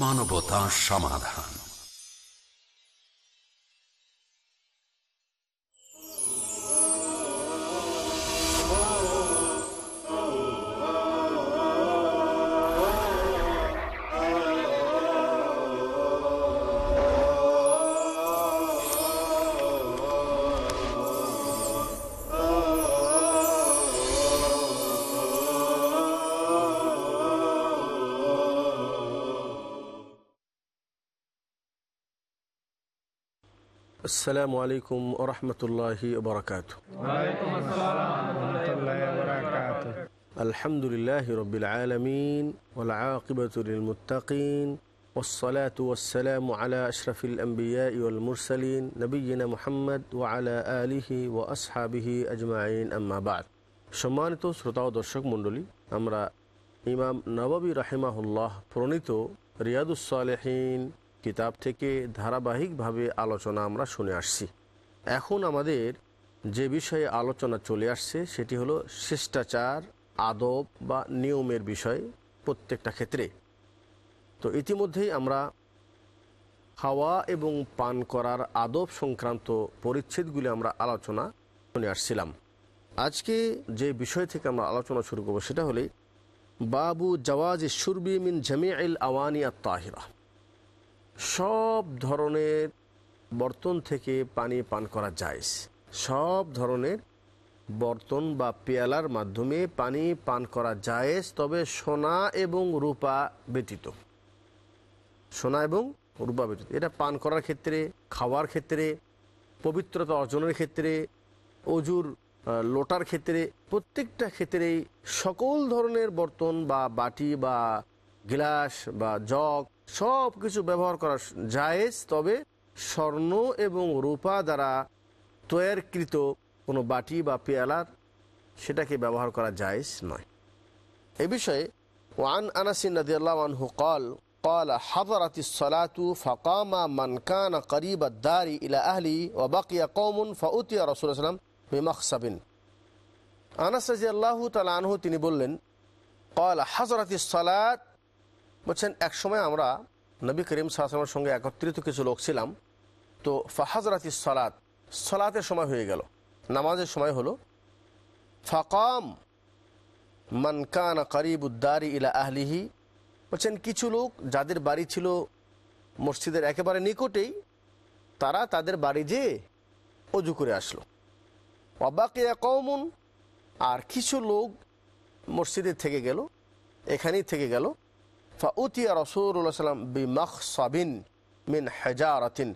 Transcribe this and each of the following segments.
মানবতা সমাধান। السلام عليكم ورحمة الله وبركاته ওয়ালাইকুম আসসালাম রহমতুল্লাহ বরাকাত الحمد لله رب العالمين والعاقبة للمتقين والصلاة والسلام على أشرف الأنبياء والمرسلين نبينا محمد وعلى آله وأصحابه أجمعين أما بعد সম্মানিত শ্রোতা ও দর্শক মণ্ডলী আমরা ইমাম নববী রাহিমাহুল্লাহ প্রণীত রিয়াদুসালেহীন কিতাব থেকে ধারাবাহিকভাবে আলোচনা আমরা শুনে আসছি। এখন আমাদের যে বিষয়ে আলোচনা চলে আসছে, সেটি হলো শিষ্টাচার, আদব বা নিয়মের বিষয় প্রত্যেকটা ক্ষেত্রে। তো ইতিমধ্যেই আমরা খাওয়া এবং পান করার আদব সংক্রান্ত পরিচ্ছেদগুলি আমরা আলোচনা শুনে আসছিলাম। আজকে যে বিষয় থেকে আমরা আলোচনা শুরু করব সেটা হলে, বাবু জওয়াজ সুরবি মিন জামিয়াল আওয়ানি আর তাহিরা সব ধরনের বর্তন থেকে পানি পান করা যায় সব ধরনের বর্তন বা পেয়ালার মাধ্যমে পানি পান করা জায়েজ, তবে সোনা এবং রূপা ব্যতীত। সোনা এবং রূপা ব্যতীত। এটা পান করার ক্ষেত্রে, খাওয়ার ক্ষেত্রে, পবিত্রতা অর্জনের ক্ষেত্রে, অজুর লোটার ক্ষেত্রে, প্রত্যেকটা ক্ষেত্রেই সকল ধরনের বর্তন বা বাটি বা গ্লাস বা জগ সব কিছু ব্যবহার করা জায়েজ তবে স্বর্ণ এবং রূপা দ্বারা তৈয়ারকৃত কোনো বাটি বা পেয়ালার সেটাকে ব্যবহার করা জায়েজ নয় এ বিষয়ে ওয়ান আনাসিন রাদিয়াল্লাহু আনহু قال قال حضرت الصلاة فقام من كان قريب الدار إلى أهله وبقي قوم فأتي رسول الله صلى الله عليه وسلم بمخصب আনাস রাদিয়াল্লাহু তাআলা আনহু তিনি বললেন قال حضرت الصلاة বলছেন এক সময় আমরা নবী করিম সাল্লাল্লাহু সঙ্গে একত্রিত কিছু লোক ছিলাম, তো ফাহাজরাতি সলাত, সলাতের সময় হয়ে গেল। নামাজের সময় হলো, ফাকাম মানকানা করিবুদ্দারি ইলা আহলিহি বলছেন, কিছু লোক যাদের বাড়ি ছিল মসজিদের একেবারে নিকটেই, তারা তাদের বাড়ি যেয়ে অজু করে আসলো। অবাকিয়া কৌমুন আর কিছু লোক মসজিদে থেকে গেল, এখানেই থেকে গেল। ফাউতিয়া রসুল্লাহ সাল্লাম বিমাখ সাবিন মিন হেজারাতিন।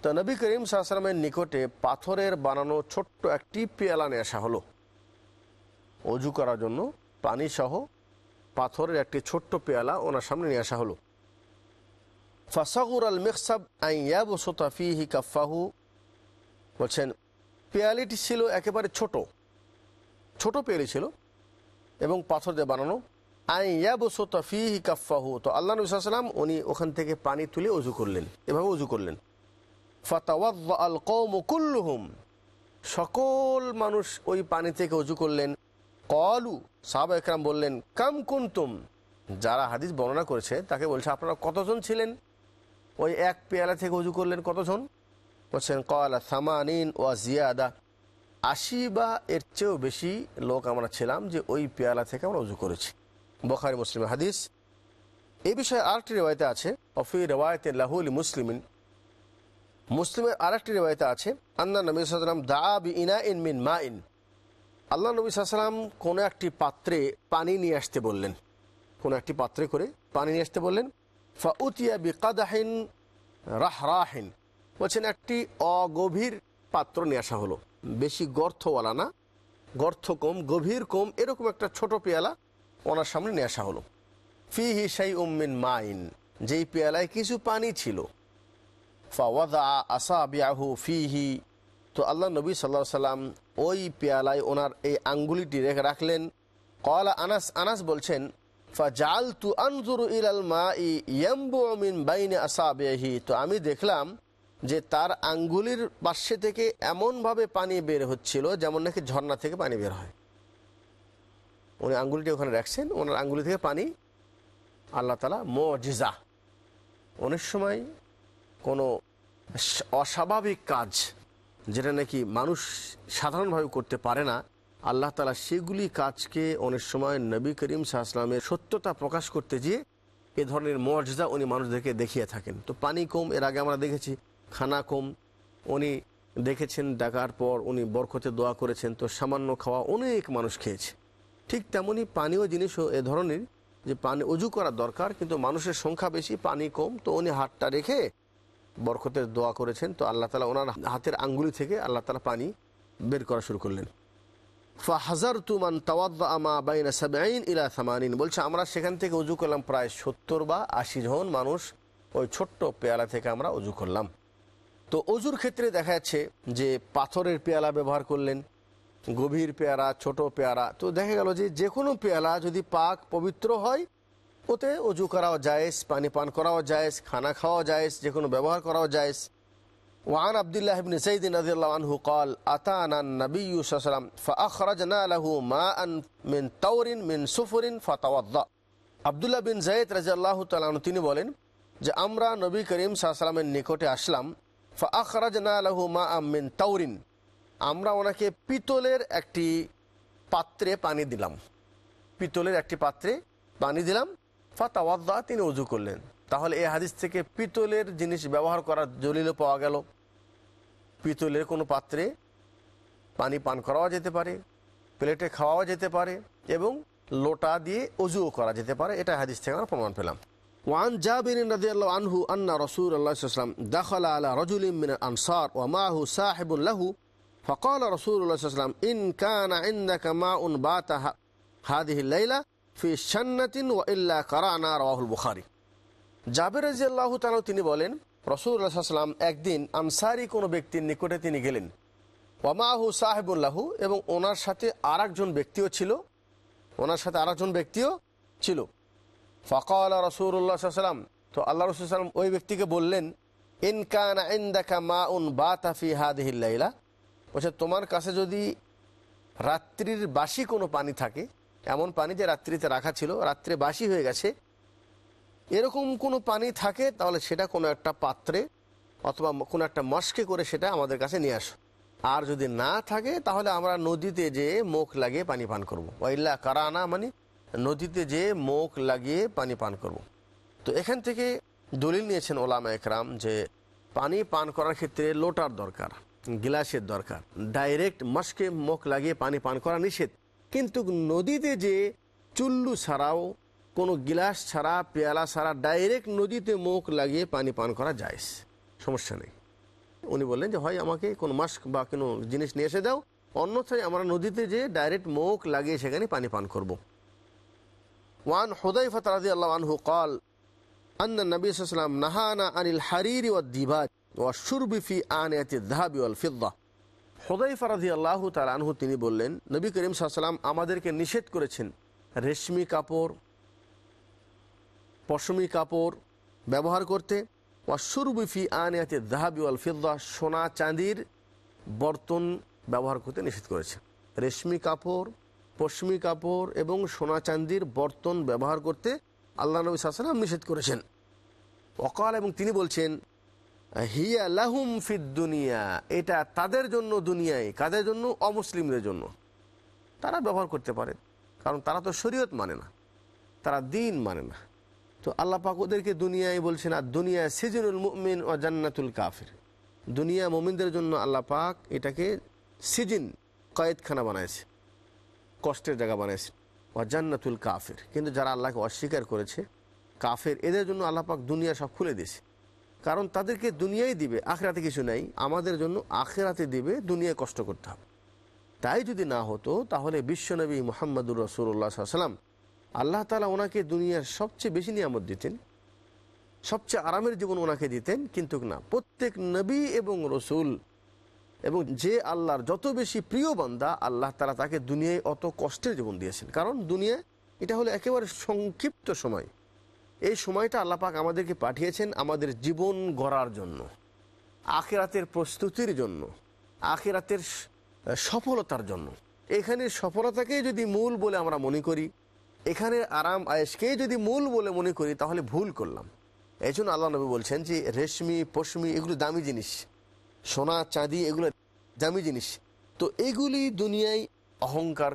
তো নবী করিম সাহসালামের নিকটে পাথরের বানানো ছোট্ট একটি পেয়ালা নিয়ে আসা হলো। অজু করার জন্য পানি সহ পাথরের একটি ছোট্ট পেয়ালা ওনার সামনে নিয়ে আসা হলো। ফাসাগুর আল মিকসাব আইয়াবু সোতাফিহি কাফাহু বলছেন, পেয়ালিটি ছিল একেবারে ছোট। ছোট পেয়ালি ছিল এবং পাথর দিয়ে বানানো উনি ওখান থেকে পানি তুলে করলেন। এভাবে করলেন। সকল মানুষ ওই পানি থেকে করলেন। কলু বললেন যারা হাদিস বর্ণনা করেছে, তাকে বলছে, আপনারা কতজন ছিলেন? ওই এক পেয়ালা থেকে উজু করলেন কতজন? বলছেন কলা সামানিন ও জিয়াদা। আশি বা এর চেয়েও বেশি লোক আমরা ছিলাম যে ওই পেয়ালা থেকে আমরা উজু করেছি। বখারি মুসলিম হাদিস। এই বিষয়ে আরেকটি রেওয়ায়তে আছে, অফি রেওয়ায়তে লাহুল মুসলিমিন মুসলিমের আরেকটি রেওয়ায়তে আছে, আন্না নবী সাল্লাম দা বি ইনা ইন মিন মা ইন আল্লাহ নবী সাল্লাম কোনো একটি পাত্রে পানি নিয়ে আসতে বললেন। কোনো একটি পাত্রে করে পানি নিয়ে আসতে বললেন। ফাউতিয়া রাহ রাহিন বলছেন, একটি অগভীর পাত্র নিয়ে আসা হলো। বেশি গর্থওয়ালা না গর্থ কম গভীর কম, এরকম একটা ছোট পেয়ালা ওনার সামনে নিয়ে আসা হলো। ফিহি সাই উম্মিন মাইন, যেই পেয়ালায় কিছু পানি ছিল। ফাওয়াদা আসা বিয়াহু ফিহি, তো আল্লাহ নবী সাল্লাহ সাল্লাম ওই পেয়ালায় ওনার এই আঙ্গুলিটি রেখে রাখলেন। কলা আনাস আনাস বলছেন ফাজাল তু আনজুরু ইলাল মা ইয়াম্বু মিন বাইনে আসাবিহি। তো আমি দেখলাম যে তার আঙ্গুলির পাশে থেকে এমনভাবে পানি বের হচ্ছিল, যেমন নাকি ঝর্ণা থেকে পানি বের হয়। উনি আঙ্গুলিটি ওখানে রাখছেন, ওনার আঙ্গুলি থেকে পানি, আল্লাহ তালা মজিজা। অনেক সময় কোনো অস্বাভাবিক কাজ যেটা নাকি মানুষ সাধারণভাবে করতে পারে না, আল্লাহ তালা সেগুলি কাজকে অনেক সময় নবী করিম সাহসলামের সত্যতা প্রকাশ করতে গিয়ে এ ধরনের মর্যাদা উনি মানুষদেরকে দেখিয়ে থাকেন। তো পানি কম, এর আগে আমরা দেখেছি, খানা কম, উনি দেখেছেন ডাকার পর উনি বরকতে দোয়া করেছেন, তো সামান্য খাওয়া অনেক মানুষ খেয়েছে। ঠিক তেমনি পানীয় জিনিসও এ ধরনের যে পানি উজু করা দরকার, কিন্তু মানুষের সংখ্যা বেশি, পানি কম। তো উনি হাতটা রেখে বরকতের দোয়া করেছেন। তো আল্লাহ তালা ওনার হাতের আঙ্গুলি থেকে আল্লাহ তালা পানি বের করা শুরু করলেন। ফাহাজার তুমান তাওয়াদ্দা আমা বাইনা সাবাইন ইলা সামানিন। বলছে, আমরা সেখান থেকে উজু করলাম প্রায় সত্তর বা আশি জন মানুষ। ওই ছোট্ট পেয়ালা থেকে আমরা উজু করলাম। তো অজুর ক্ষেত্রে দেখা যাচ্ছে যে পাথরের পেয়ালা ব্যবহার করলেন গভীর পেয়ারা ছোট পেয়ারা তো দেখা গেল যে যে কোনো পেয়ালা যদি পাক পবিত্র হয় ওতে অজু করাও জায়েজ পানি পান করাও জায়েজ খানা খাওয়া জায়েজ যে কোনো ব্যবহার করাও জায়েজ وعن عبد الله بن زيد رضي الله عنه قال أتانا النبي صلى الله عليه وسلم فأخرجنا له ماء من تور من سفر فتوضأ আবদুল্লাহ বিন জায়েদ রাজিয়াল্লাহ তালন তিনি বলেন যে আমরা নবী করিম সাল্লামের নিকটে আসলাম ফাখরাজনা লাহু মা মিন তাউরিন আমরা ওনাকে পিতলের একটি পাত্রে পানি দিলাম। পিতলের একটি পাত্রে পানি দিলাম। ফাতাওয়াদ্দা তিনি উজু করলেন। তাহলে এই হাদিস থেকে পিতলের জিনিস ব্যবহার করার জলিলও পাওয়া গেল। পিতলের কোনো পাত্রে পানি পান করাও যেতে পারে, প্লেটে খাওয়াও যেতে পারে এবং লোটা দিয়ে অজুও করা যেতে পারে। এটা হাদিস থেকে আমরা প্রমাণ পেলাম। ওয়ান জাবির রাদিয়াল্লাহু আনহু আন্না রসুল সাল্লাল্লাহু আলাইহি ওয়াসাল্লাম আলা রাজুলিন আনসার ওয়া মাআহু সাহিবুন ফকল রসুল্লাহাম ইন কানা ইন্দাকা মা উন বাতা হাদিহিল্লাইলা ফি সন্নাতিন ও কারানা রাহুল বুখারি। জাবের রাজি আল্লাহ তিনি বলেন রসুল্লাহাম একদিন আমসারি কোনো ব্যক্তির নিকটে তিনি গেলেন। ওয়ামাহু সাহেবুল্লাহু এবং ওনার সাথে আর ব্যক্তিও ছিল। ওনার সাথে আর ব্যক্তিও ছিল। ফকল রসুল্লাহ সাল্লাম তো আল্লাহ রসুল সাল্লাম ওই ব্যক্তিকে বললেন ইনকানা ইন্দাকা মা উন বাতাফি হাদিহিল্লাইলা বলছে, তোমার কাছে যদি রাত্রির বাসি কোনো পানি থাকে, এমন পানি যে রাত্রিতে রাখা ছিল, রাত্রে বাসি হয়ে গেছে, এরকম কোনো পানি থাকে, তাহলে সেটা কোনো একটা পাত্রে অথবা কোনো একটা মস্কে করে সেটা আমাদের কাছে নিয়ে আসো। আর যদি না থাকে, তাহলে আমরা নদীতে যেয়ে মুখ লাগিয়ে পানি পান করব। ওয়াইল্লা কারানা মানে নদীতে যেয়ে মুখ লাগিয়ে পানি পান করব। তো এখান থেকে দলিল নিয়েছেন ওলামা একরাম যে পানি পান করার ক্ষেত্রে লোটার দরকার। গ্লাসের দরকার। ডাইরেক্ট মাস্কে মুখ লাগিয়ে পানি পান করা নিষেধ। কিন্তু নদীতে যে চুল্লু ছাড়াও কোনো গিলাস ছাড়া, পেয়ালা ছাড়া ডাইরেক্ট নদীতে মুখ লাগিয়ে পানি পান করা যায়। সমস্যা নেই। উনি বললেন যে, হয়, আমাকে কোনো মাস্ক বা কোনো জিনিস নিয়ে এসে দাও। অন্যথায় আমরা নদীতে যে ডাইরেক্ট মুখ লাগিয়ে সেখানে পানি পান করব। ওয়ান হোদাই রাজি আল্লাহ আনহু কল, আন্না নবী সাল্লাম নাহানা আনিল হারির ও দিবাজ তিনি বললেন, নবী করিম সাল্লাম আমাদেরকে নিষেধ করেছেন, রেশমি কাপড়, পশমি কাপড় ব্যবহার করতে ওয়াশুরবিফি আনিয়াতি দাহাবি আল ফিদ্দা সোনা চাঁদির বর্তন ব্যবহার করতে নিষেধ করেছে। রেশমি কাপড়, পশমি কাপড় এবং সোনা চাঁদির বর্তন ব্যবহার করতে আল্লাহ নবী সাহসালাম নিষেধ করেছেন। অকাল এবং তিনি বলছেন হিয়া লাহুম ফিদ দুনিয়া। এটা তাদের জন্য দুনিয়ায় কাদের জন্য? অমুসলিমদের জন্য। তারা ব্যবহার করতে পারে, কারণ তারা তো শরীয়ত মানে না, তারা দিন মানে না। তো আল্লাহ পাক ওদেরকে দুনিয়ায় বলছেন, আর দুনিয়া সিজনুল মুমিন ও জান্নাতুল কাফির। দুনিয়া মুমিনদের জন্য আল্লাহ পাক এটাকে সিজিন, কয়েদখানা বানাইছে, কষ্টের জায়গা বানাইছে ও জান্নাতুল কাফির। কিন্তু যারা আল্লাহকে অস্বীকার করেছে, কাফের, এদের জন্য আল্লাহ পাক দুনিয়া সব খুলে দিয়েছে। কারণ তাদেরকে দুনিয়াই দিবে, আখেরাতে কিছু নাই। আমাদের জন্য আখেরাতে দিবে, দুনিয়ায় কষ্ট করতে হবে। তাই যদি না হতো, তাহলে বিশ্বনবী মোহাম্মদুর রসুল্লাহ সাল্লাম আল্লাহ তালা ওনাকে দুনিয়ার সবচেয়ে বেশি নিয়ামত দিতেন। সবচেয়ে আরামের জীবন ওনাকে দিতেন, কিন্তু না, প্রত্যেক নবী এবং রসুল এবং যে আল্লাহর যত বেশি প্রিয় বান্দা, আল্লাহ তালা তাকে দুনিয়ায় অত কষ্টের জীবন দিয়েছেন। কারণ দুনিয়া, এটা হলো একেবারে সংক্ষিপ্ত সময়। এই সময়টা আল্লাহ পাক আমাদেরকে পাঠিয়েছেন আমাদের জীবন গড়ার জন্য, আখেরাতের প্রস্তুতির জন্য, আখেরাতের সফলতার জন্য। এখানে সফলতাকেই যদি মূল বলে আমরা মনে করি, এখানে আরাম আয়েসকেই যদি মূল বলে মনে করি, তাহলে ভুল করলাম। এই জন্য আল্লাহ নবী বলছেন যে, রেশমি, পশমি এগুলো দামি জিনিস, সোনা, চাঁদি এগুলো দামি জিনিস। তো এগুলি দুনিয়ায় অহংকার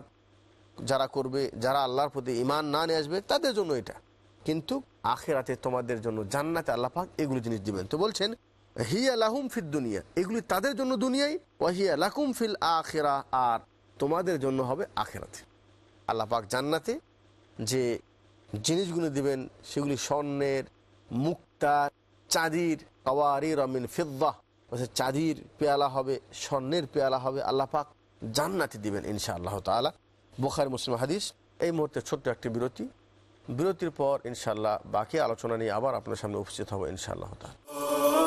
যারা করবে, যারা আল্লাহর প্রতি ইমান না নিয়ে আসবে, তাদের জন্য এটা। কিন্তু আখেরাতে তোমাদের জন্য জান্নাতে আল্লাহ পাক এগুলো জিনিস দিবেন। তো বলছেন, হিয়া লাহুম ফির দুনিয়া। এগুলি তাদের জন্য দুনিয়ায় ওয়াহিয়া লাকুম ফিল আখেরা। আর তোমাদের জন্য হবে আখেরাতে। আল্লাহ পাক জান্নাতে যে জিনিসগুলো দিবেন, সেগুলি স্বর্ণের মুক্তা চাঁদির কাওয়ারি রমিন ফিদ্দাহ। চাঁদির পেয়ালা হবে, স্বর্ণের পেয়ালা হবে, আল্লাহ পাক জান্নাতে দিবেন ইনশা আল্লাহ তালা বোখারি মুসলিম হাদিস, এই মুহূর্তে ছোট্ট একটি বিরতি। বিরতির পর ইনশাল্লাহ বাকি আলোচনা নিয়ে আবার আপনার সামনে উপস্থিত হব ইনশাআল্লাহ তাআলা।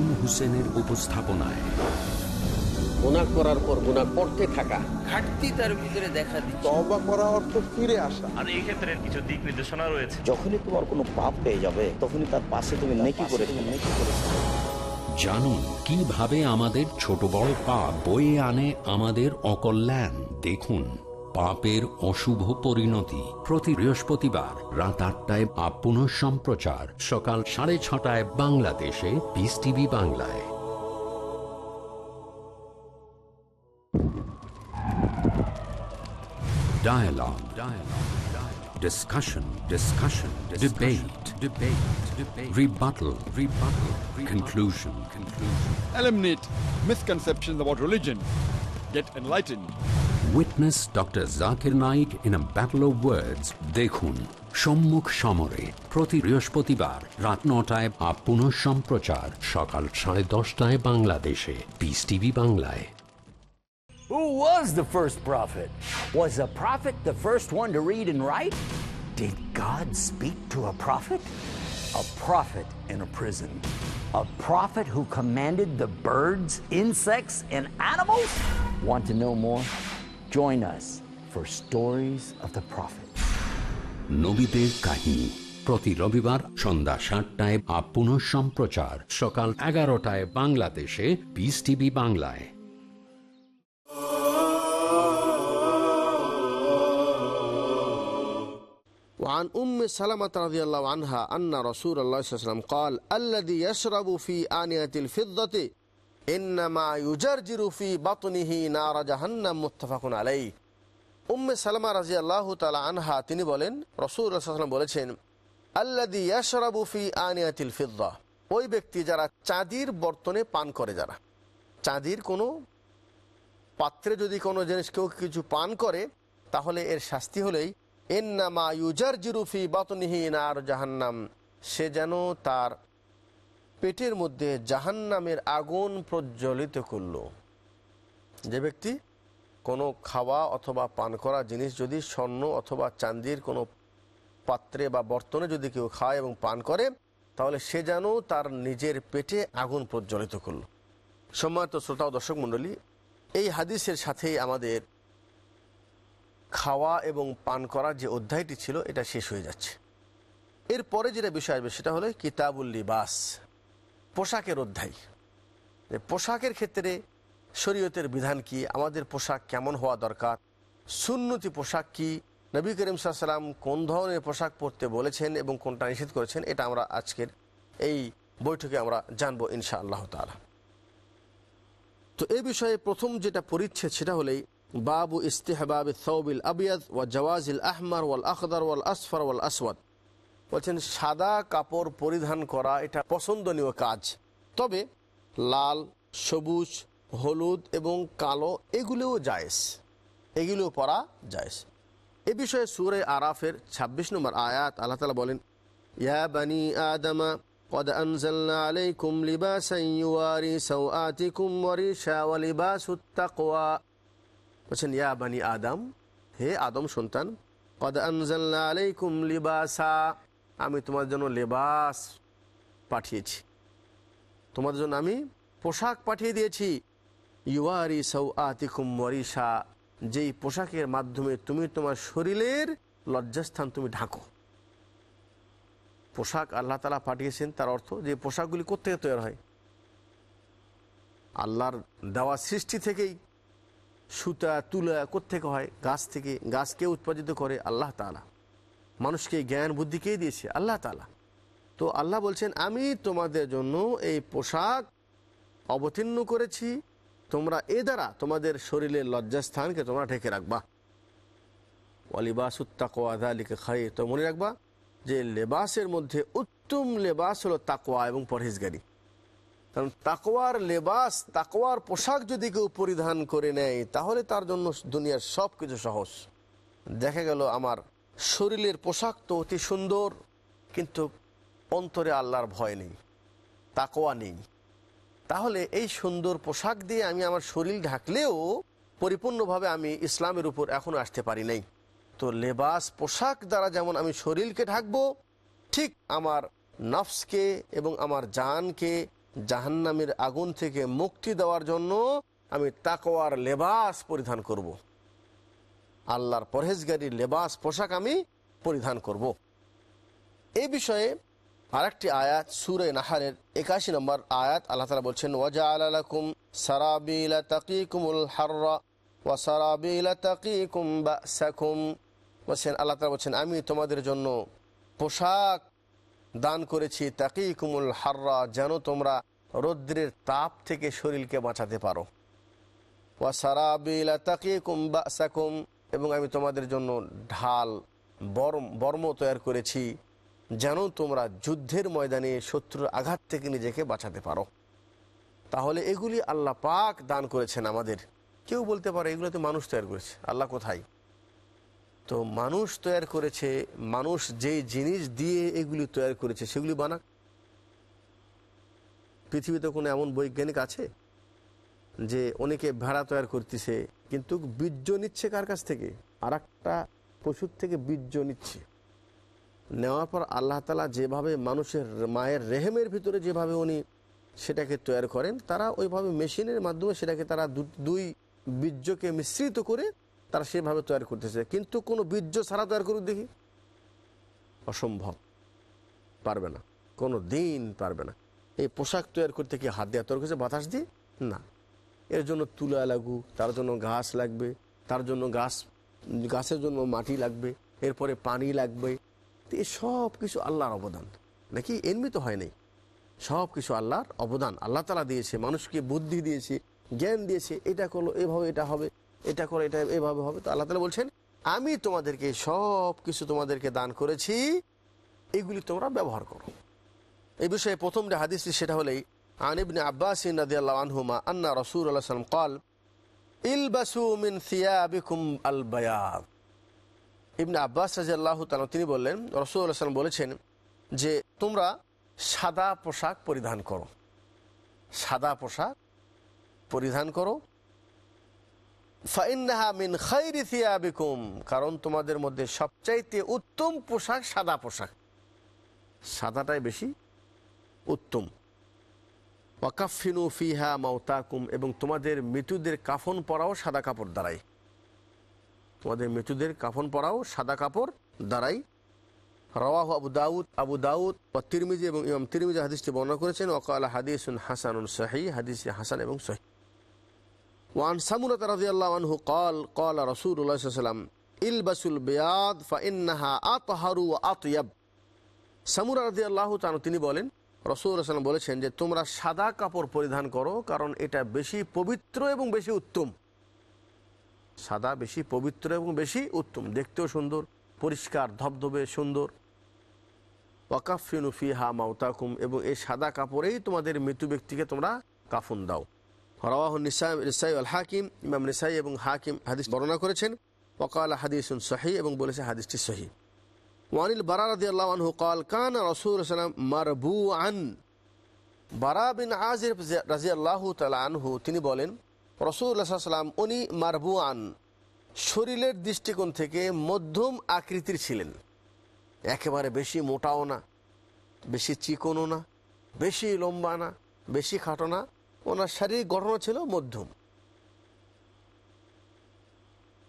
হোসেনের উপস্থাপনায়। গুণা করার পর গুণা করতে থাকা। ঘাটতি তার ভিতরে দেখা দিচ্ছে। তবা করা অর্থ ফিরে আসা। আর এই ক্ষেত্রে কিছু দিক নির্দেশনা রয়েছে। যখনই তোমার কোনো পাপ পেয়ে যাবে তখনই তার পাশে তুমি নেকি করে নেকি করে জানুন কীভাবে আমাদের ছোট বড় পাপ বয়ে আনে আমাদের অকল্যাণ। দেখুন। পাপের অশুভ পরিণতি প্রতি বৃহস্পতিবার রাত আটটায় আপ পুনঃ সম্প্রচার সকাল সাড়ে ছটায় বাংলাদেশে পিস টিভি বাংলায় Dialogue. Dialogue. Dialogue. Discussion. Discussion. Debate. Debate. Debate. Rebuttal. Rebuttal. Conclusion. Conclusion. Eliminate misconceptions about religion. Get enlightened. Witness Dr. Zakir Naik in a battle of words. দেখুন সম্মুখ সমরে প্রতি বৃহস্পতিবার রাত নটায় আপ পুনঃ সম্প্রচার সকাল সাড়ে দশটায় বাংলাদেশে পিস টিভি বাংলায় Who was the first prophet? Was a prophet the first one to read and write? Did God speak to a prophet? A prophet in a prison. A prophet who commanded the birds, insects, and animals? Want to know more? Join us for Stories of the Prophet. নবীদের কাহিনী প্রতি রবিবার সন্ধ্যা সাতটায় up পুনঃ সম্প্রচার সকাল এগারোটায় বাংলাদেশে পিস টিভি বাংলায় وعن أم سلمة رضي الله عنها أن رسول الله صلى الله عليه وسلم قال الذي يشرب في آنية الفضة উম্মে তালা আনহা তিনি বলেন, রসুল বলেছেন ওই ব্যক্তি যারা চাঁদির বর্তনে পান করে যারা। চাঁদির কোনো পাত্রে যদি কোনো জিনিস কেউ কিছু পান করে, তাহলে এর শাস্তি হলেই এন্নামা ইউজার জিরুফি বাতনিহীন আর জাহান্নাম। সে যেন তার পেটের মধ্যে জাহান্নামের আগুন প্রজ্বলিত করল। যে ব্যক্তি কোনো খাওয়া অথবা পান করা জিনিস যদি স্বর্ণ অথবা চান্দির কোনো পাত্রে বা বর্তনে যদি কেউ খায় এবং পান করে, তাহলে সে যেন তার নিজের পেটে আগুন প্রজ্বলিত করল। সম্মানিত শ্রোতা ও দর্শক মণ্ডলী, এই হাদিসের সাথেই আমাদের খাওয়া এবং পান করার যে অধ্যায়টি ছিল, এটা শেষ হয়ে যাচ্ছে। এরপরে যেটা বিষয় আসবে, সেটা হলো কিতাবুল লিবাস। পোশাকের অধ্যায়। পোশাকের ক্ষেত্রে শরীয়তের বিধান কি? আমাদের পোশাক কেমন হওয়া দরকার? সুন্নতি পোশাক কি? নবী করিম সাল্লাম কোন ধরনের পোশাক পরতে বলেছেন এবং কোনটা নিষেধ করেছেন? এটা আমরা আজকের এই বৈঠকে আমরা জানব ইনশা আল্লাহ তালা তো এই বিষয়ে প্রথম যেটা পরিচ্ছেদ সেটা হলেই বাবু ইস্তেহবাব সৌবিল আবিয়াদ ওয়া জওয়াজিল আহমার ওয়াল আখদার ওয়াল আসফর ওয়াল আসওয়াদ। বলছেন সাদা কাপড় পরিধান করা এটা পছন্দনীয় কাজ তবে লাল সবুজ হলুদ এবং কালো এগুলোও জায়েজ এগুলোও পরা জায়েজ এ বিষয়ে সুরে আরাফের ২৬ নম্বর আয়াত আল্লাহ তালা বলেন ইয়া বানি আদমা قد أنزلنا عليكم لباسا يواري سوآتكم وريشا ولباس التقوى বলছেন ইয়া বানি আদম হে আদম সন্তান কদ আনজাল্লা আলাইকুম লিবাসা আমি তোমার জন্য লেবাস পাঠিয়েছি। তোমাদের জন্য আমি পোশাক পাঠিয়ে দিয়েছি। ইউয়ারি সৌ আতিকুম যেই পোশাকের মাধ্যমে তুমি তোমার শরীরের লজ্জাস্থান তুমি ঢাকো। পোশাক আল্লাহ তালা পাঠিয়েছেন, তার অর্থ যে পোশাকগুলি কোথেকে তৈরি হয়? আল্লাহর দেওয়া সৃষ্টি থেকেই সুতা, তুলা কোথেকে হয়? গাছ থেকে, গাছকে উৎপাদিত করে আল্লাহ তালা মানুষকে জ্ঞান বুদ্ধিকেই দিয়েছে? আল্লাহ তালা তো আল্লাহ বলছেন, আমি তোমাদের জন্য এই পোশাক অবতীর্ণ করেছি। তোমরা এ দ্বারা তোমাদের শরীরের লজ্জাস্থানকে তোমরা ঢেকে রাখবা। অলিবাস উত্তাকোয়া আলিকে খাই তো মনে রাখবা যে লেবাসের মধ্যে উত্তম লেবাস হলো তাকোয়া এবং পরহেজগারি। কারণ তাকোয়ার লেবাস তাকোয়ার পোশাক যদি কেউ পরিধান করে নেয়, তাহলে তার জন্য দুনিয়ার সব কিছু সহজ। দেখা গেল আমার শরীরের পোশাক তো অতি সুন্দর, কিন্তু অন্তরে আল্লাহর ভয় নেই তাকোয়া নেই তাহলে এই সুন্দর পোশাক দিয়ে আমি আমার শরীর ঢাকলেও পরিপূর্ণভাবে আমি ইসলামের উপর এখনও আসতে পারি নাই তো লেবাস পোশাক দ্বারা যেমন আমি শরীরকে ঢাকবো, ঠিক আমার নফসকে এবং আমার জানকে জাহান্নামের আগুন থেকে মুক্তি দেওয়ার জন্য আমি তাকোয়ার লেবাস পরিধান করব। আল্লাহর পরহেজগারির লেবাস, পোশাক আমি পরিধান করব। এই বিষয়ে আরেকটি আয়াত, সুরে নাহারের একাশি নম্বর আয়াত, আল্লাহ তালা বলছেন ওয়াজা আলাকুম সারাবিলা তাকিকুমুল হাররা ওয়া সারাবিলা তাকিকুম বাসাকুম। বলছেন, আল্লাহ তালা বলছেন, আমি তোমাদের জন্য পোশাক দান করেছি তাকিকুমুল হাররা, যেন তোমরা রৌদ্রের তাপ থেকে শরীরকে বাঁচাতে পারো। ওয়া সারাবিলা তাকিকুম বাসাকুম। এবং আমি তোমাদের জন্য ঢাল, বর্ম বর্ম তৈরি করেছি, যেন তোমরা যুদ্ধের ময়দানে শত্রুর আঘাত থেকে নিজেকে বাঁচাতে পারো। তাহলে এগুলি আল্লাহ পাক দান করেছেন আমাদের। কেউ বলতে পারে এগুলো তো মানুষ তৈরি করেছে, আল্লাহ কোথায়? তো মানুষ তৈরি করেছে, মানুষ যে জিনিস দিয়ে এগুলি তৈরি করেছে, সেগুলি বানাক পৃথিবীতে কোনো এমন বৈজ্ঞানিক আছে যে অনেকে ভেড়া তৈরি করতেছে কিন্তু বীর্য নিচ্ছে কার কাছ থেকে? আর একটা পশুর থেকে বীর্য নিচ্ছে। নেওয়ার পর আল্লাহ তালা যেভাবে মানুষের মায়ের রেহেমের ভিতরে যেভাবে উনি সেটাকে তৈরি করেন, তারা ওইভাবে মেশিনের মাধ্যমে সেটাকে তারা দুই বীর্যকে মিশ্রিত করে তারা সেভাবে তৈরি করতেছে। কিন্তু কোনো বীর্য ছাড়া তৈরি করুক দেখি। অসম্ভব। পারবে না। কোনো দিন পারবে না। এই পোশাক তৈরি করতে কি হাত দেওয়া তৈরি করছে বাতাস দিয়ে? না। এর জন্য তুলা লাগু, তার জন্য ঘাস লাগবে, তার জন্য গাছ গাছের জন্য মাটি লাগবে, এরপরে পানি লাগবে। তো এই সব কিছু আল্লাহর অবদান। নাকি এমনি তো হয় নাই? সব কিছু আল্লাহর অবদান। আল্লাহ তালা দিয়েছে, মানুষকে বুদ্ধি দিয়েছে, জ্ঞান দিয়েছে, এটা করল, এভাবে এটা হবে, এটা করো, এটা এভাবে হবে। তো আল্লাহ তালা বলছেন, আমি তোমাদেরকে সব কিছু তোমাদেরকে দান করেছি, এগুলি তোমরা ব্যবহার করো। এই বিষয়ে প্রথম যে হাদিসটি সেটা হলেই আনিবনে আব্বাস আল্লাহ আনহুমা আন্না রসুল আল্লাহ সালাম কল ইলবাসু মিন সিয়াবিকুম আল বায়াদ ইবনে আব্বাস রাজি আল্লাহ তিনি বললেন রসুল্লাহ সাল্লাম বলেছেন যে, তোমরা সাদা পোশাক পরিধান করো। সাদা পোশাক পরিধান করো। ফাইন্নাহা মিন খাইরি থিয়াবিকুম কারণ তোমাদের মধ্যে সবচাইতে উত্তম পোশাক সাদা পোশাক। সাদাটাই বেশি উত্তম। ওয়াকাফিনু ফিহা মাউতাকুম, এবং তোমাদের মৃত্যুদের কাফন পরাও সাদা কাপড় দ্বারাই। তোমাদের মৃত্যুদের কাফন পরাও সাদা কাপড় দ্বারাই। রওয়াহ আবু দাউদ আবু দাউদ বা তিরমিজি এবং ইমাম তিরমিজি হাদিসটি বর্ণনা করেছেন ওকাল হাদিসুন হাসান সাহি হাদিস হাসান এবং সহি ওয়ান সামুরাত রাজিয়াল্লাহ আনহু কল কল রসুল্লাহ সাল্লাম ইলবাসুল বেয়াদ ফা ইন্নাহা আতহারু আতয়াব। সামুরা রাজিয়াল্লাহ তানু তিনি বলেন রাসূলুল্লাহ সাল্লাম বলেছেন যে, তোমরা সাদা কাপড় পরিধান করো, কারণ এটা বেশি পবিত্র এবং বেশি উত্তম। সাদা বেশি পবিত্র এবং বেশি উত্তম। দেখতেও সুন্দর, পরিষ্কার, ধবধবে সুন্দর। ওয়াকাফিনু ফিহা মাউতাকুম এবং এই সাদা কাপড়েই তোমাদের মৃত্যু ব্যক্তিকে তোমরা কাফুন দাও। রওয়াহ নিসাই নিসাই আল হাকিম, ইমাম নিসাই এবং হাকিম হাদিস বর্ণনা করেছেন। ওকাল হাদিসুন সহি এবং বলেছে হাদিসটি সহি ওয়ানিল বারা রাদি আল্লাহ আনহু কল কান রসুল সালাম মারবু আন বারা বিন আজির রাজি আল্লাহ তালা আনহু তিনি বলেন রসুল্লাহ সাল্লাম উনি মারবু আন শরীরের দৃষ্টিকোণ থেকে মধ্যম আকৃতির ছিলেন। একেবারে বেশি মোটাও না, বেশি চিকনও না, বেশি লম্বা না, বেশি খাটো না। ওনার শারীরিক গঠন ছিল মধ্যম।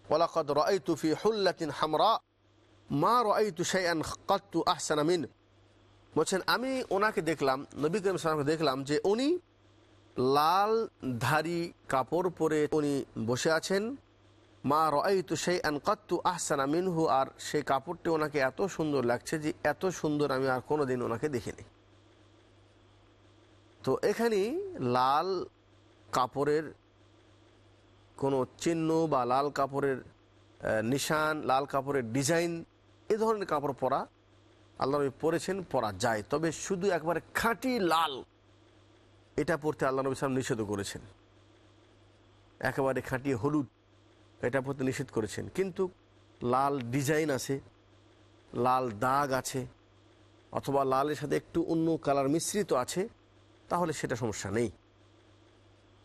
ওলাকদ রাইতু ফি হুল্লাতিন হামরা। মা রাইতু শাইআন কাত্তু আহসানা মিন। বলছেন, আমি ওনাকে দেখলাম, নবী করিম সালামকে দেখলাম যে উনি লাল ধারি কাপড় পরে উনি বসে আছেন। মা রাইতু শাইআন কাত্তু আহসানা মিনহু। আর সেই কাপড়টি ওনাকে এত সুন্দর লাগছে যে এত সুন্দর আমি আর কোনো দিন ওনাকে দেখিনি। তো এখানে লাল কাপড়ের কোনো চিহ্ন বা লাল কাপড়ের নিশান, লাল কাপড়ের ডিজাইন এ ধরনের কাপড় পরা আল্লাহ নবী পরেছেন, পরা যায়। তবে শুধু একবারে খাঁটি লাল, এটা পরতে আল্লাহ নবী সালাম নিষেধ করেছেন। একেবারে খাঁটি হলুদ, এটা পরতে নিষেধ করেছেন। কিন্তু লাল ডিজাইন আছে, লাল দাগ আছে, অথবা লালের সাথে একটু অন্য কালার মিশ্রিত আছে, তাহলে সেটা সমস্যা নেই।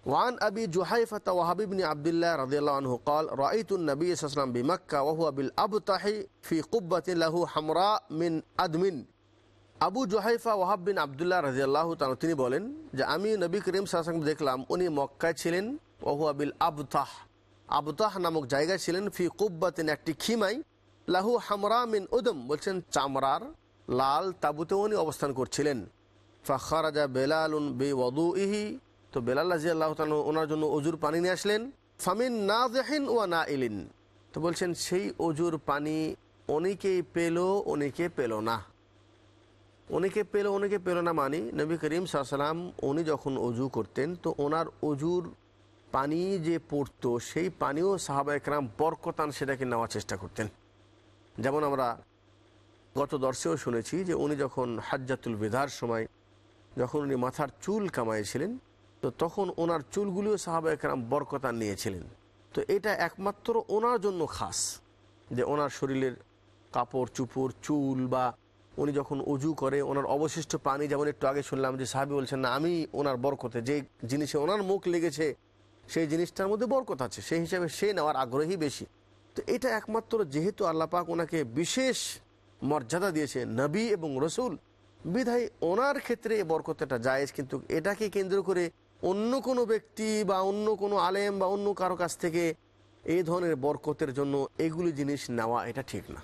وعن أبي جحيفة وهب بن عبد الله رضي الله عنه قال رأيت النبي صلى الله عليه وسلم بمكة وهو بالأبطح في قبة له حمراء من أدم আবু জোহাইফা ওয়াহাব বিন আবদুল্লাহ রাজিয়াল্লাহ তাআলা তিনি বলেন যে আমি নবী করিম সাল্লাল্লাহু আলাইহি দেখলাম উনি মক্কায় ছিলেন ওহুয়া বিল আবতাহ আবতাহ নামক জায়গায় ছিলেন ফি কুব্বাতিন একটি খিমাই লাহু হামরা মিন উদম বলছেন চামড়ার লাল তাবুতে উনি অবস্থান করছিলেন ফাখারাজা বেলালুন বে ওদুইহি তো বেলাল রাজি আল্লাহ ওনার জন্য অজুর পানি নিয়ে আসলেন। ফামিন না দেহেন ওয়া না ইলিন তো বলছেন, সেই অজুর পানি অনেকেই পেল, অনেকে পেল না। অনেকে পেল অনেকে পেল না মানি নবী করিম সাল্লাম উনি যখন অজু করতেন, তো ওনার অজুর পানি যে পড়তো, সেই পানিও সাহাবা একরাম বরকতান সেটাকে নেওয়ার চেষ্টা করতেন। যেমন আমরা গত দর্শেও শুনেছি যে উনি যখন হাজ্জাতুল বিধার সময়, যখন উনি মাথার চুল কামাইছিলেন তো তখন ওনার চুলগুলিও সাহাবা একরাম বরকতান নিয়েছিলেন। তো এটা একমাত্র ওনার জন্য খাস যে ওনার শরীরের কাপড়, চুপড়, চুল বা উনি যখন উজু করে ওনার অবশিষ্ট পানি যেমন একটু আগে শুনলাম যে সাহাবি বলছেন, না, আমি ওনার বরকতে যে জিনিসে ওনার মুখ লেগেছে, সেই জিনিসটার মধ্যে বরকত আছে, সেই হিসাবে সে নেওয়ার আগ্রহী বেশি। তো এটা একমাত্র যেহেতু আল্লাপাক ওনাকে বিশেষ মর্যাদা দিয়েছে, নবী এবং রসুল, বিধায় ওনার ক্ষেত্রে বরকতটা জায়েজ, কিন্তু এটাকে কেন্দ্র করে অন্য কোনো ব্যক্তি বা অন্য কোনো আলেম বা অন্য কারও কাছ থেকে এই ধরনের বরকতের জন্য এগুলি জিনিস নেওয়া এটা ঠিক না।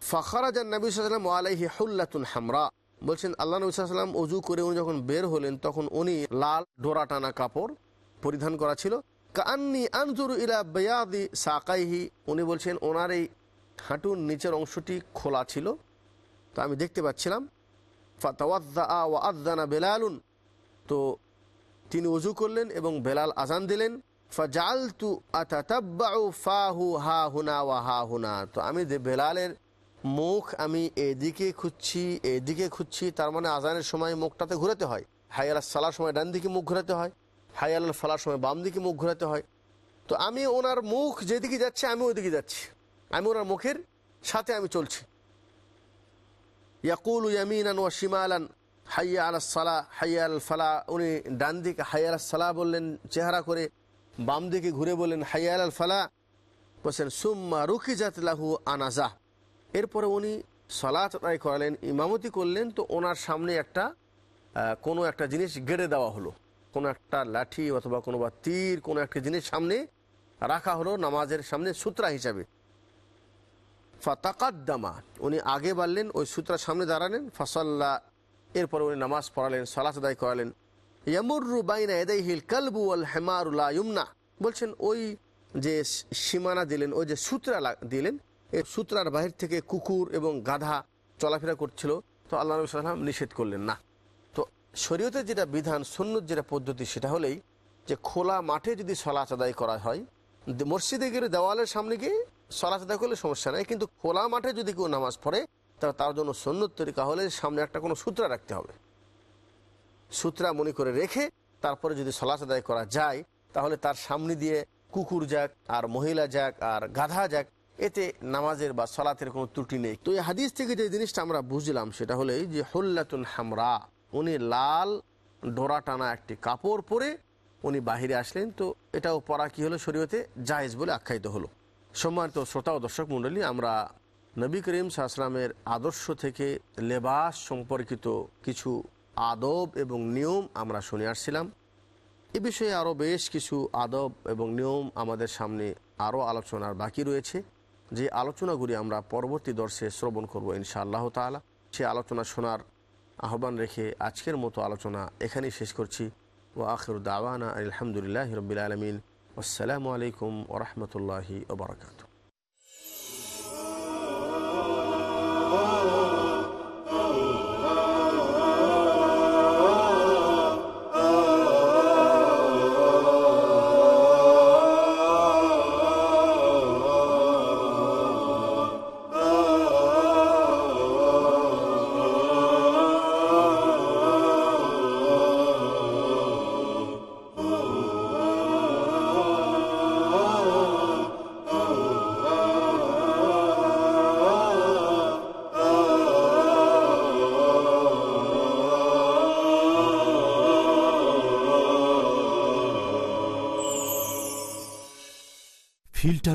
ফখরাজান নবী সাল্লাম আলাইহি হুল্লাতুন হামরা। বলছেন, আল্লাহ নবী সাল্লাম অজু করে উনি যখন বের হলেন, তখন উনি লাল ডোরা টানা কাপড় পরিধান করা ছিল। কান্নি আনজুর ইলা বেয়াদি সাকাইহি। উনি বলছেন, ওনার এই হাঁটুর নিচের অংশটি খোলা ছিল। তো আমি দেখতে পাচ্ছিলাম ফাতাওয়াদ্দা ওয়া আদানা বেলালুন। তো তিনি উজু করলেন এবং বেলাল আজান দিলেন। ফাজালতু আতাতাব্বাউ ফাহু হা হুনা ওয়া হা হুনা। তো আমি বেলালের মুখ আমি এদিকে খুঁজছি এদিকে খুঁজছি, তার মানে আজানের সময় মুখটাতে ঘোরাতে হয়। হাই আল্লাহ সালার সময় ডান দিকে মুখ ঘোরাতে হয় হাই আল্লাহ ফালার সময় বাম দিকে মুখ ঘোরাতে হয়। তো আমি ওনার মুখ যেদিকে যাচ্ছে, আমি ওইদিকে যাচ্ছি। আমি ওনার মুখের সাথে আমি চলছি। ইয়াকুল ইয়ামিনান ওয়া শিমালান হাইয়া আল সালা, হাইয়া আল ফালা। উনি ডান দিকে হাইয়া আল সালা বললেন, চেহারা করে বাম দিকে ঘুরে বললেন, হাইয়া আল ফালা। বলছেন, সুম্মা রুখি জাত লাহু আনাজা। এরপরে উনি সলাত আদায় করালেন, ইমামতি করলেন, তো ওনার সামনে একটা কোনো একটা জিনিস গেড়ে দেওয়া হলো। কোনো একটা লাঠি অথবা কোনো বা তীর, কোনো একটা জিনিস সামনে রাখা হলো নামাজের সামনে সূত্রা হিসাবে। ফা ফাতাকাদ্দামা। উনি আগে বাড়লেন, ওই সূত্রার সামনে দাঁড়ালেন, ফসল্লা এরপর উনি নামাজ পড়ালেন, সালাত আদায় করালেন। ইয়ামুরু বাইনা এদাইহিল কালবু আল হেমারুল্লাহ ইউমনা। বলছেন, ওই যে সীমানা দিলেন, ওই যে সূত্রা দিলেন এই সূত্রার বাহির থেকে কুকুর এবং গাধা চলাফেরা করছিল। তো আল্লাহ নবী সাল্লাম নিষেধ করলেন, না। তো শরীয়তের যেটা বিধান সন্ন্যত যেটা পদ্ধতি, সেটা হলেই যে খোলা মাঠে যদি সলাচ আদায় করা হয়, মসজিদে গেলে দেওয়ালের সামনে গিয়ে সলাচ আদায় করলে সমস্যা নেই। কিন্তু খোলা মাঠে যদি কেউ নামাজ পড়ে তাহলে তার জন্য সন্ন্যত তরিকা হলে সামনে একটা কোনো সূত্রা রাখতে হবে। সূত্রা মনে করে রেখে তারপরে যদি সলাচ আদায় করা যায়, তাহলে তার সামনে দিয়ে কুকুর যাক, আর মহিলা যাক, আর গাধা যাক, এতে নামাজের বা সলাতের কোনো ত্রুটি নেই। তো এই হাদিস থেকে যে জিনিসটা আমরা বুঝলাম, সেটা হলো যে হুল্লাতুন হামরা, উনি লাল ডোরা টানা একটি কাপড় পরে উনি বাহিরে আসলেন। তো এটাও পরা কি হলো? শরীয়তে জায়েজ বলে আখ্যায়িত হলো। সম্মানিত শ্রোতা ও দর্শক মণ্ডলী, আমরা নবী করিম সাহসালামের আদর্শ থেকে লেবাস সম্পর্কিত কিছু আদব এবং নিয়ম আমরা শুনে আসছিলাম। এ বিষয়ে আরও বেশ কিছু আদব এবং নিয়ম আমাদের সামনে আরও আলোচনার বাকি রয়েছে। যে আলোচনাগুলি আমরা পরবর্তী দর্শে শ্রবণ করব ইনশা আল্লাহ তালা সে আলোচনা শোনার আহ্বান রেখে আজকের মতো আলোচনা এখানেই শেষ করছি। ও আখির দাওয়ানা আলহামদুলিল্লাহ রবিল আলমিন। আসসালামু আলাইকুম ওরহমতুল্লাহি ওবরাকাত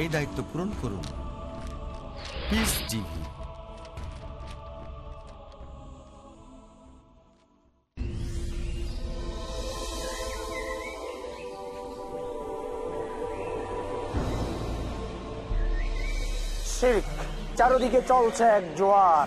এই দায়িত্ব পূরণ করুন। পিস চারদিকে চলছে এক জোয়ার।